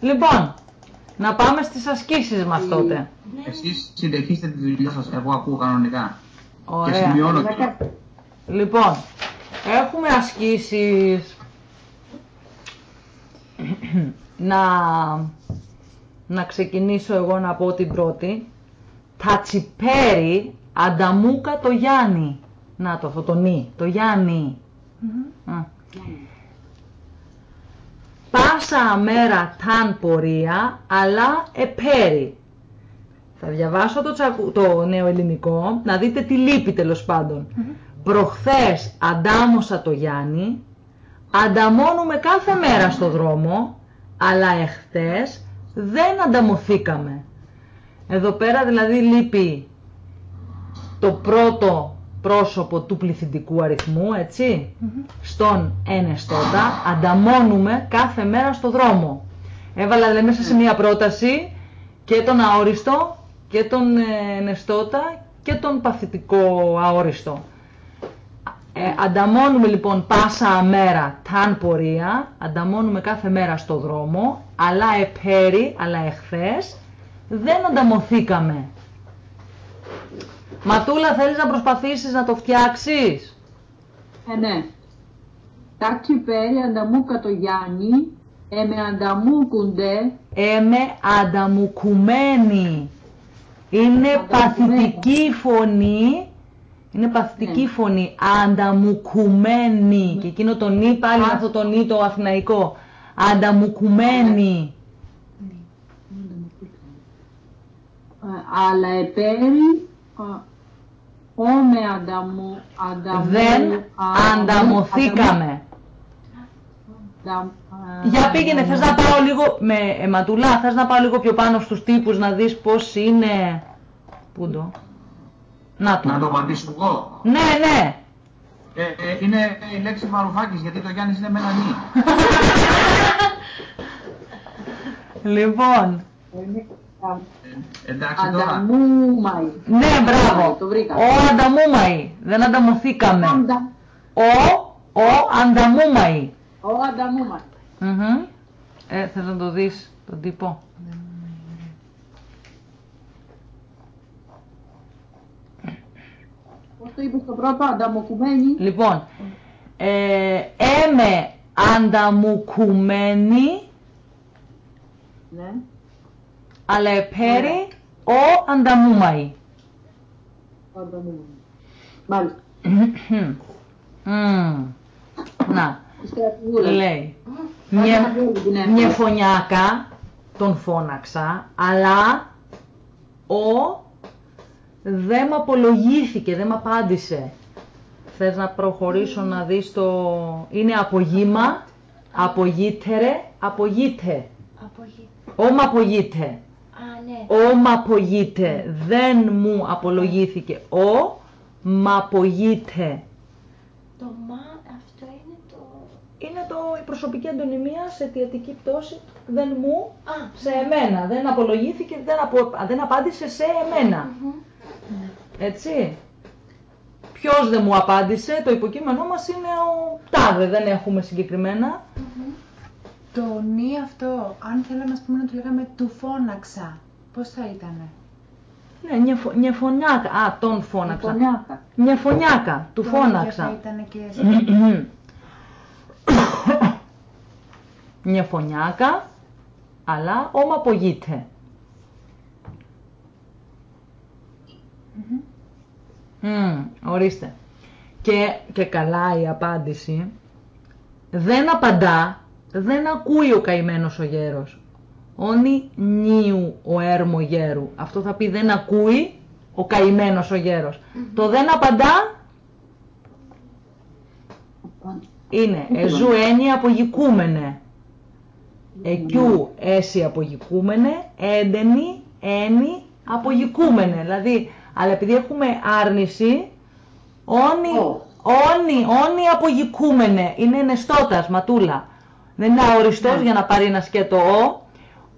Λοιπόν, να πάμε στις ασκήσεις μας τότε. Εσείς συνεχίστε τη δουλειά σας, εγώ ακούω κανονικά. Και Ωραία. σημειώνω Να και... κα- Λοιπόν, έχουμε ασκήσεις να, να ξεκινήσω εγώ να πω την πρώτη. Τατσιπέρι ανταμούκα το Γιάννη. Να το αυτό το νι, το Γιάννη. Α. Πάσα μέρα ταν πορεία, αλλά επέρι. Θα διαβάσω το, τσακου... το νέο ελληνικό, να δείτε τι λείπει τέλος πάντων. Προχθές αντάμωσα το Γιάννη, ανταμώνουμε κάθε μέρα στο δρόμο, αλλά εχθές δεν ανταμωθήκαμε. Εδώ πέρα δηλαδή λείπει το πρώτο πρόσωπο του πληθυντικού αριθμού, έτσι, στον ενεστώτα, ανταμώνουμε κάθε μέρα στο δρόμο. Έβαλα δηλαδή μέσα σε μία πρόταση και τον αόριστο και τον ε, ενεστώτα και τον παθητικό αόριστο. Ε, ανταμώνουμε λοιπόν πάσα μέρα ταν πορεία, ανταμώνουμε κάθε μέρα στο δρόμο, αλλά επέρι, αλλά εχθές, δεν ανταμωθήκαμε. Ματούλα, θέλεις να προσπαθήσεις να το φτιάξεις; Ε, ναι. Τάτσι πέρι ανταμούκα το Γιάννη, ε, με ανταμούκουντε, Έμε ανταμουκουμένη. Είναι Ανταμουκουμένη. παθητική φωνή. Είναι παθητική Ναι. φωνή. Ανταμουκουμένη. Και εκείνο το νι πάλι είναι αυτό το νι το αθηναϊκό. Ανταμουκουμένη. ε, αλλά επέρι, ε, ο με ανταμού, ανταμού, Δεν ανταμού- ανταμωθήκαμε. ανταμ- ε, Για πήγαινε, θες να πάω λίγο, με ε, Ματουλά, θες να πάω λίγο πιο πάνω στους τύπους να δεις πώς είναι... Πού το... Να το. Να το απαντήσω εγώ. Ναι, ναι. Ε, ε, είναι η λέξη Βαρουφάκης, γιατί το Γιάννης είναι με ένα νι. [laughs] Λοιπόν, Είναι α- Ε, εντάξει τώρα. Ανταμούμαι. ναι, μπράβο. Το βρήκα. Ο ανταμούμαι. Δεν ανταμωθήκαμε. Αντα- Ο, ο ανταμούμαι. Ο ανταμούμαι. Μμμ. Ε, θες να το δεις τον τύπο; Το είπες το πρώτο, ανταμοκουμένη. Λοιπόν, ε, έμε ανταμουκουμένη, Ναι. αλλά επέρι ο ανταμούμαι. Ο ανταμούμαι. Μάλιστα. Μμμ. Να, Η στρατηγούλα. λέει. Άντε Μια, να βγάλει την έμφαση. μια φωνιάκα, τον φώναξα, αλλά ο δεν μ' απολογήθηκε, δεν μ' απάντησε. Θες να προχωρήσω να δεις το... Είναι απογήμα, απογήτερε, απογήτε. Απογεί. Όμα απογήτε. Α, ναι. Όμα απογήτε. Δεν μου απολογήθηκε. Ο μ' απογήτε. Το μα, αυτό είναι το... Είναι το, η προσωπική αντωνυμία σε αιτιατική πτώση. Δεν μου, Α, σε εμένα. Δεν απολογήθηκε, δεν, απο, δεν απάντησε σε εμένα. Έτσι. Ποιος δεν μου απάντησε, το υποκείμενό μας είναι ο τάδε, δεν έχουμε συγκεκριμένα. Το νι αυτό, αν θέλαμε ας πούμε, να του λέγαμε του φώναξα, πώς θα ήτανε; Ναι, μια, φω, μια φωνιάκα. Α, τον φώναξα. Φωνιάκα. Μια φωνιάκα, του Το ίδιο φώναξα. θα ήτανε και σε [coughs] μια φωνιάκα, αλλά όμα απογείται. Μμμ, ορίστε. Και, και καλά η απάντηση. Δεν απαντά, δεν ακούει ο καημένος ο γέρος. Όνει νιου ο έρμο γέρου. Αυτό θα πει δεν ακούει ο καημένος ο γέρος. Το δεν απαντά είναι εζού έννοια απογικούμενε. Εκιού έσυ απογικούμενε, έντενη, ένι, απογικούμενε. Δηλαδή, αλλά επειδή έχουμε άρνηση, όνει, Ω. όνει, όνει απογικούμενε. Είναι νεστότας, ματούλα. Δεν είναι αοριστός για να πάρει ένα σκέτο ο.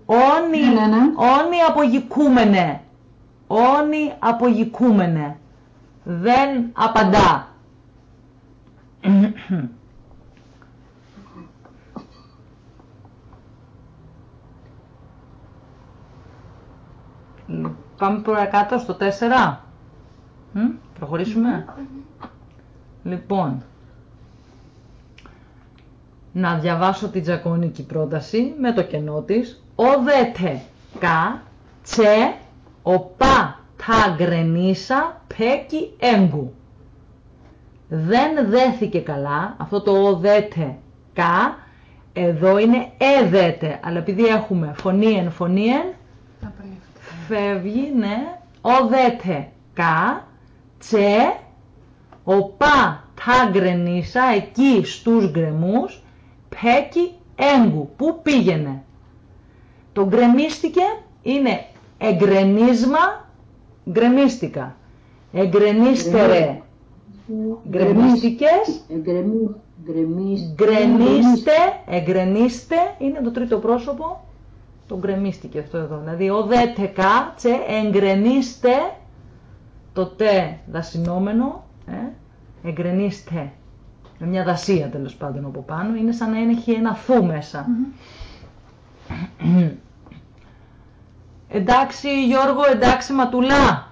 Όνει, Ναι, ναι, ναι. όνει απογικούμενε. Όνει απογικούμενε. Δεν απαντά. Πάμε παρακάτω στο 4. Μ, προχωρήσουμε. Λοιπόν, να διαβάσω την τζακονική πρόταση με το κενό της. Ο δέτε κα τσε οπά τα γκρενίσα πέκι έγκου. Δεν δέθηκε καλά, αυτό το ο δέτε κα, εδώ είναι εδέτε, αλλά επειδή έχουμε φωνήεν φωνήεν, Θα πολύ αυτό. Φεύγει, ναι, ο δέτε κα, τσε, οπά τα γκρενίσα, εκεί στους γκρεμούς, πέκι έγκου, πού πήγαινε; Το γκρεμίστηκε είναι εγκρενίσμα, γκρεμίστηκα. Εγκρενίστερε, γκρεμίστηκες, Εγκρεμί, γκρεμίς, γκρεμίστε, εγκρενίστε, είναι το τρίτο πρόσωπο, το γκρεμίστηκε αυτό εδώ. Δηλαδή, ο δε τεκά, τσε, εγκρενίστε, το τε δασινόμενο, ε, εγκρενίστε, με μια δασία τέλος πάντων από πάνω, είναι σαν να έχει ένα θου μέσα. εντάξει Γιώργο, εντάξει Ματουλά.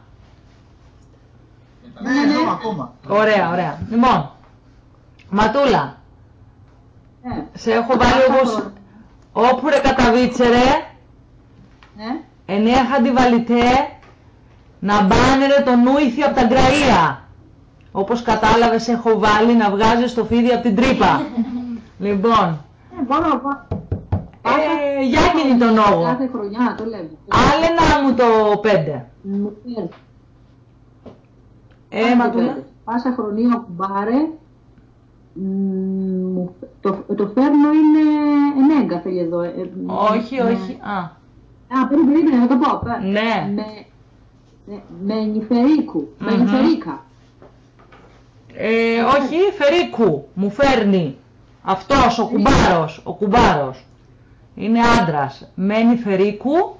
Ναι, ναι, ακόμα. Ωραία, ωραία. Λοιπόν, Ματούλα, Ναι. σε έχω βάλει όπως όπου ρε καταβίτσε ρε, Ναι. εννέα χαντιβαλιτέ, να μπάνε ρε το νούιθι από τα γκραΐα. Όπως κατάλαβες έχω βάλει να βγάζει το φίδι από την τρύπα. [laughs] λοιπόν, Ε, μπορώ, μπορώ. ε, για εκείνη τον νόγο. Κάθε χρονιά το λέμε. Άλλε να μου το πέντε. Μου φέρνει. Ε, Ματούλα. Πάσα χρονία κουμπάρε. μ, μου- Το, το φέρνω είναι ενέγκα θέλει εδώ. ε, ε, Όχι, με- όχι. Α, Α, περίμενε, περίμενε, να το πω. πέ. Ναι. Με, με, με νηφερίκου. Με Μμμ. νηφερίκα. ε, όχι, Φερίκου. Μου φέρνει. Αυτός, ο κουμπάρος. Ο κουμπάρος. Είναι άντρας. Μένει Φερίκου.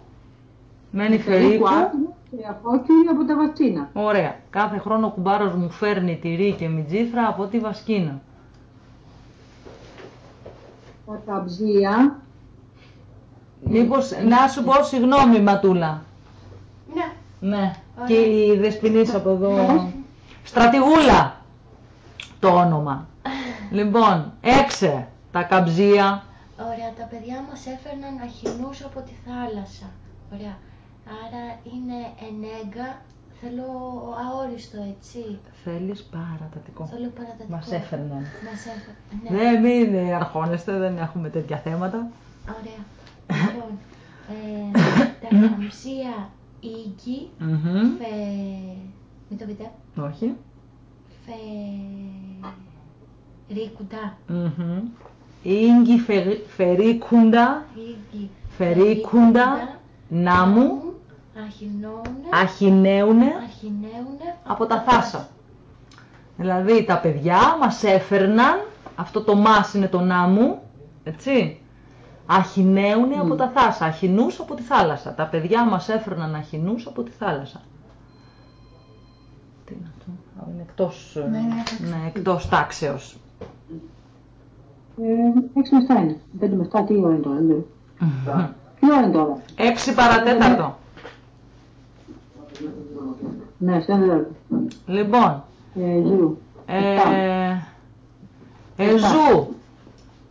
Μένει Φερίκου. άτομο και απόκυριο από τα βατσίνα. Ωραία. Κάθε χρόνο ο κουμπάρος μου φέρνει τυρί και μιτζήθρα από τη Βασκίνα. Τα καμψία. Μήπως, να σου πω συγγνώμη Ματούλα. Ναι. Ναι. Ωραία. Και η δεσποινής από εδώ. Στρατηγούλα το όνομα. λοιπόν, έξε τα καμψία. Ωραία, τα παιδιά μας έφερναν αχινούς από τη θάλασσα. Ωραία. Άρα είναι ενέγκα, θέλω αόριστο, έτσι. Θέλεις παρατατικό. Θέλω παρατατικό. Μας έφερναν. Μας έφερναν. Ναι. Δεν μην αρχώνεστε, δεν έχουμε τέτοια θέματα. Ωραία. Λοιπόν, ε, τα καμψία ίγκη, Μμμ. φε... Μην το πείτε. Όχι. Φε... Ρίκουντα. Μμμ. Ίγκη φερι- φερίκουντα, Ίγκη. φερίκουντα, νάμου, Αχινώουνε. αχινέουνε Αρχινέουνε. από τα θάσα. Δηλαδή τα παιδιά μας έφερναν, αυτό το μας είναι το νάμου, έτσι, αχινέουνε από τα θάσα, αχινούς από τη θάλασσα. Τα παιδιά μας έφερναν αχινούς από τη θάλασσα. Τι είναι αυτό, Α, είναι εκτός, ε, Ναι, ναι, εντάξει. ναι, εκτός τάξεως. Ε, έξι με εφτά είναι. Πέντε με εφτά, τι ώρα είναι τώρα, δεν ξέρω. Τι ώρα είναι τώρα. Έξι παρατέταρτο. Ναι, σε ένα δεκάλεπτο. Λοιπόν, Ε, ζου. ε, εζού,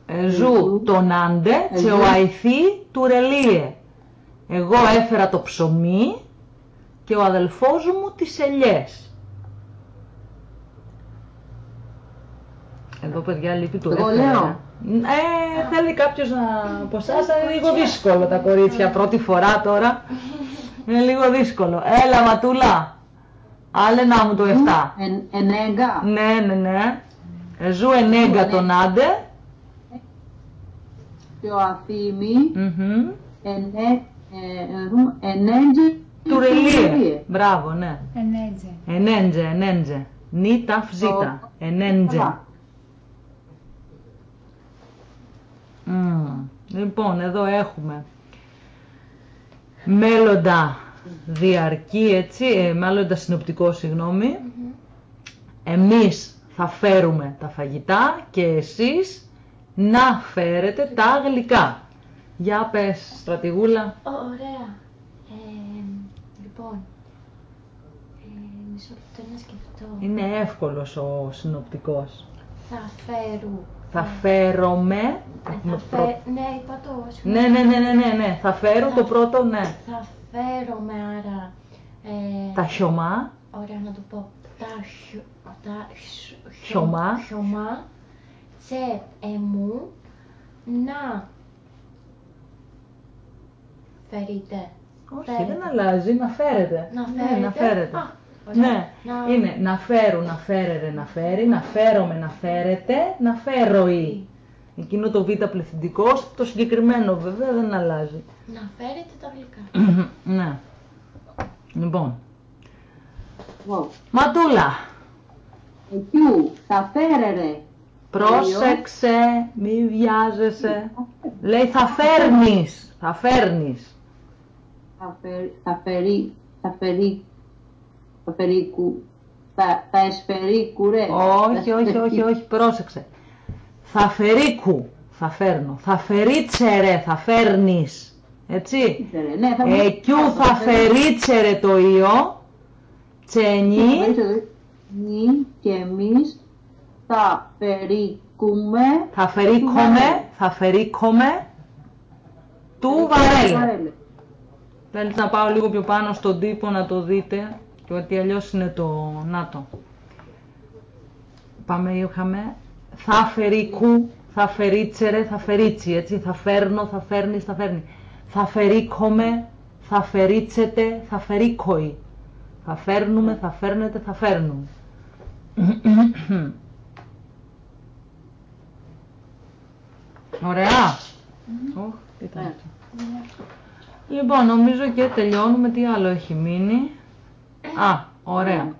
εζού τον άντε και ο αϊθή του ρελίε. Εγώ έφερα το ψωμί και ο αδελφός μου τις ελιές. Εδώ παιδιά λείπει του Εγώ έφερα. λέω. Ε, θέλει κάποιος να... από εσάς είναι λίγο δύσκολο τα κορίτσια πρώτη φορά τώρα. Είναι λίγο δύσκολο. Έλα Ματούλα. Άλλε να μου το 7. Εν, ενέγκα. Ναι, ναι, ναι. Ζου ενέγκα τον άντε. Και ο Αθήμη Μμμ. ενέ, ε, ενέντζε Του ρελίε. Μπράβο, ναι. Ενέτζε. Ενέντζε, ενέντζε. Νι ταφ ζήτα. Ενέντζε. Καλά. Μμμ. Λοιπόν, εδώ έχουμε μέλλοντα διαρκή, έτσι, ε, μέλλοντα συνοπτικό, συγγνώμη. Εμείς θα φέρουμε τα φαγητά και εσείς να φέρετε τα γλυκά. Για πες, στρατηγούλα. Ω, ωραία. Ε, λοιπόν, ε, μισό λεπτό να σκεφτώ. Είναι εύκολος ο συνοπτικός. Θα φέρω. Θα φέρομαι. Ε, έχουμε θα πρω- φέ... Ναι, είπα το. Ναι, ναι, ναι, ναι, ναι, ναι. Θα φέρω το πρώτο, ναι. Θα φέρομαι, άρα... Ε, Τα χιωμά. Ωραία, να το πω. Τα, χιο, τα χιο- Χιωμά. χιωμά τσε εμού να φέρετε. Όχι, Φέρετε. δεν αλλάζει, να φέρετε. Να Ναι, φέρετε. να φέρετε. Α, ωραία. Ναι, Να- είναι να φέρουν, να φέρετε, να φέρει, να φέρομαι, να φέρετε, να φέρω-η. Εκείνο το β' πληθυντικός, το συγκεκριμένο βέβαια δεν αλλάζει. Να φέρετε τα γλυκά. [clears throat] ναι. Λοιπόν, Wow. Ματούλα, Εκειού θα φέρερε πρόσεξε, μη βιάζεσαι. Λέει θα φέρνεις, θα φέρνεις. θα, φέρει, θα φέρει, θα φέρει, θα φέρει κου, θα, θα εσφαιρεί κουρέ. Όχι, όχι, όχι, όχι, πρόσεξε. Θα φερίκου, θα φέρνω. Θα φερίτσερε, θα φέρνεις. Έτσι. Ναι, θα Εκιού θα φερίτσερε το ιό. Τσενί. Νι και εμείς θα φερικούμε Θα φερίκομαι, θα φερίκομαι. Του βαρέλε. Θέλετε να πάω λίγο πιο πάνω στον τύπο να το δείτε. Και ότι αλλιώς είναι το νάτο. Πάμε, είχαμε. Θα φερίκου, θα φερίτσερε, θα φερίτσι, έτσι. Θα φέρνω, θα φέρνεις, θα φέρνει. Θα φερίκομαι, θα φερίτσετε, θα φερίκοει. Θα φέρνουμε, θα φέρνετε, θα φέρνουν. Ωραία. Οχ, τι ήταν αυτό. Λοιπόν, νομίζω και τελειώνουμε. Τι άλλο έχει μείνει; Α, ωραία.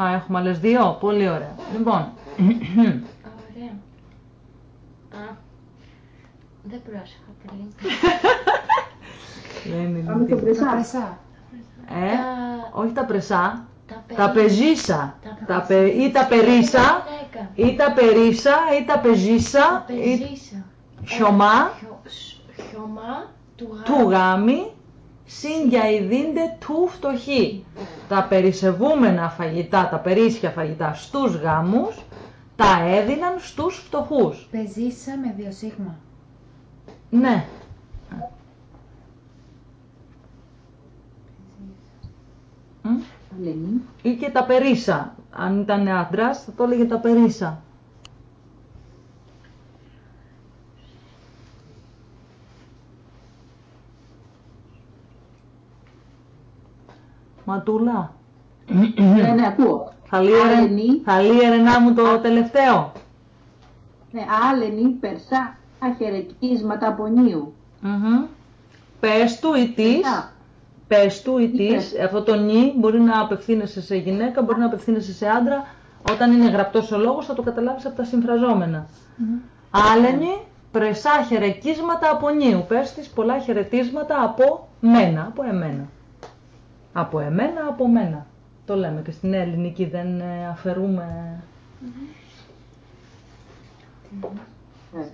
Α, έχουμε άλλες δύο. Πολύ ωραία. Λοιπόν, Ωραία. Α, δεν πρόσεχα πολύ. [laughs] δεν είναι Πάμε στο τίποτα. Τα πρεσά. πρεσά. Ε, όχι τα πρεσά, Τα, τα πεζίσα. Τα Τα πε, ή τα περίσα, Δέκα. ή τα περίσα, ή τα πεζίσα, Τα ή πεζίσα. Χιωμά Χιο- σ- Χιωμά του του γάμου. γάμι, συν για ειδήντε του φτωχή. Τα περισεβούμενα φαγητά, τα περίσσια φαγητά στους γάμους, τα έδιναν στους φτωχούς. Πεζίσα με δύο σίγμα. Ναι. Μ; Λένη. Ή και τα περίσα. Αν ήταν άντρας θα το έλεγε τα περίσα. Ματούλα. Ναι, ναι, ακούω. Θα λύερε, Άλενη. θα λύερε να μου το τελευταίο. Ναι, άλενη, περσά, χερεκίσματα πονίου. Μμμ. Πες του ή της, Περσά. πες του ή Τι της, πες. αυτό το νι μπορεί να απευθύνεσαι σε γυναίκα, μπορεί να απευθύνεσαι σε άντρα. Όταν είναι γραπτός ο λόγος θα το καταλάβεις από τα συμφραζόμενα. Άλενη, πρεσά χαιρεκίσματα από νιου. Πες της πολλά χαιρετίσματα από μένα, από εμένα. Από εμένα, από μένα. Το λέμε και στην ελληνική δεν ε, αφαιρούμε... Ε,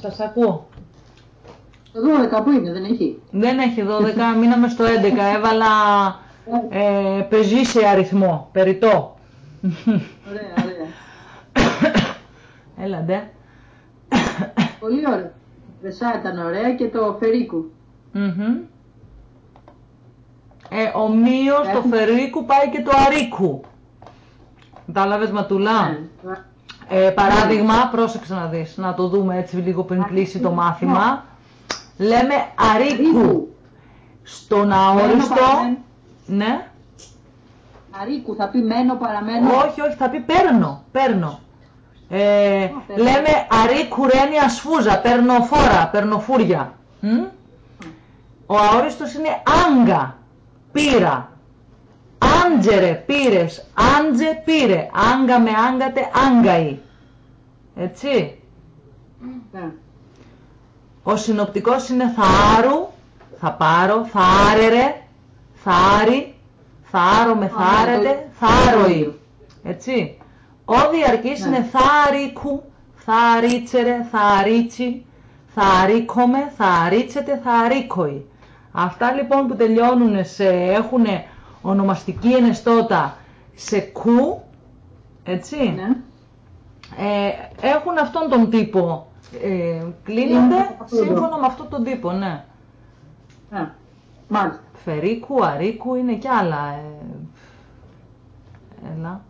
Σας ακούω. Το 12 που είναι, δεν έχει. Δεν έχει 12, μείναμε στο 11. Έβαλα ε, πεζί σε αριθμό, περιττό. Ωραία, ωραία. Έλα ντε. Πολύ ωραία. Περσά ήταν ωραία και το φερίκου. Μμμ. Ε, ομοίως το Έχουμε- φερίκου πάει και το αρίκου. Κατάλαβες ματουλά. Ναι. Ε, παράδειγμα, πρόσεξε να δεις, να το δούμε έτσι λίγο πριν κλείσει το μάθημα. Λέμε αρίκου. Φερίκου. Στον αόριστο, παραμένω. ναι, Αρίκου θα πει μένω παραμένω. όχι, όχι, θα πει παίρνω, παίρνω. Ε, παίρνω. λέμε αρίκου ρένει ασφούζα, παίρνω φόρα, παίρνω φούρια. Μ; Ο αόριστος είναι άγκα, πήρα. Άντζερε, πήρες, άντζε, πήρε. Άγκα με άγκατε, άγκαη. Έτσι. Ναι. Ο συνοπτικός είναι θα άρου, θα πάρω, θα άρερε, θα άρει, θα άρω με θα Α, ναι, άρετε, το- θα άρωει. Έτσι. Ο διαρκής Ναι. είναι θα αρίκου, θα αρίτσερε, θα αρίτσι, θα αρίκομαι, θα αρίτσετε, θα αρίκοει. Αυτά λοιπόν που τελειώνουν σε, έχουν ονομαστική ενεστώτα σε κου, έτσι, Ναι. ε, έχουν αυτόν τον τύπο, ε, κλείνονται Είναι αυτό το σύμφωνα με αυτόν τον τύπο, ναι. Ναι. Μάλιστα. Φερίκου, αρίκου, είναι κι άλλα. Ε, έλα.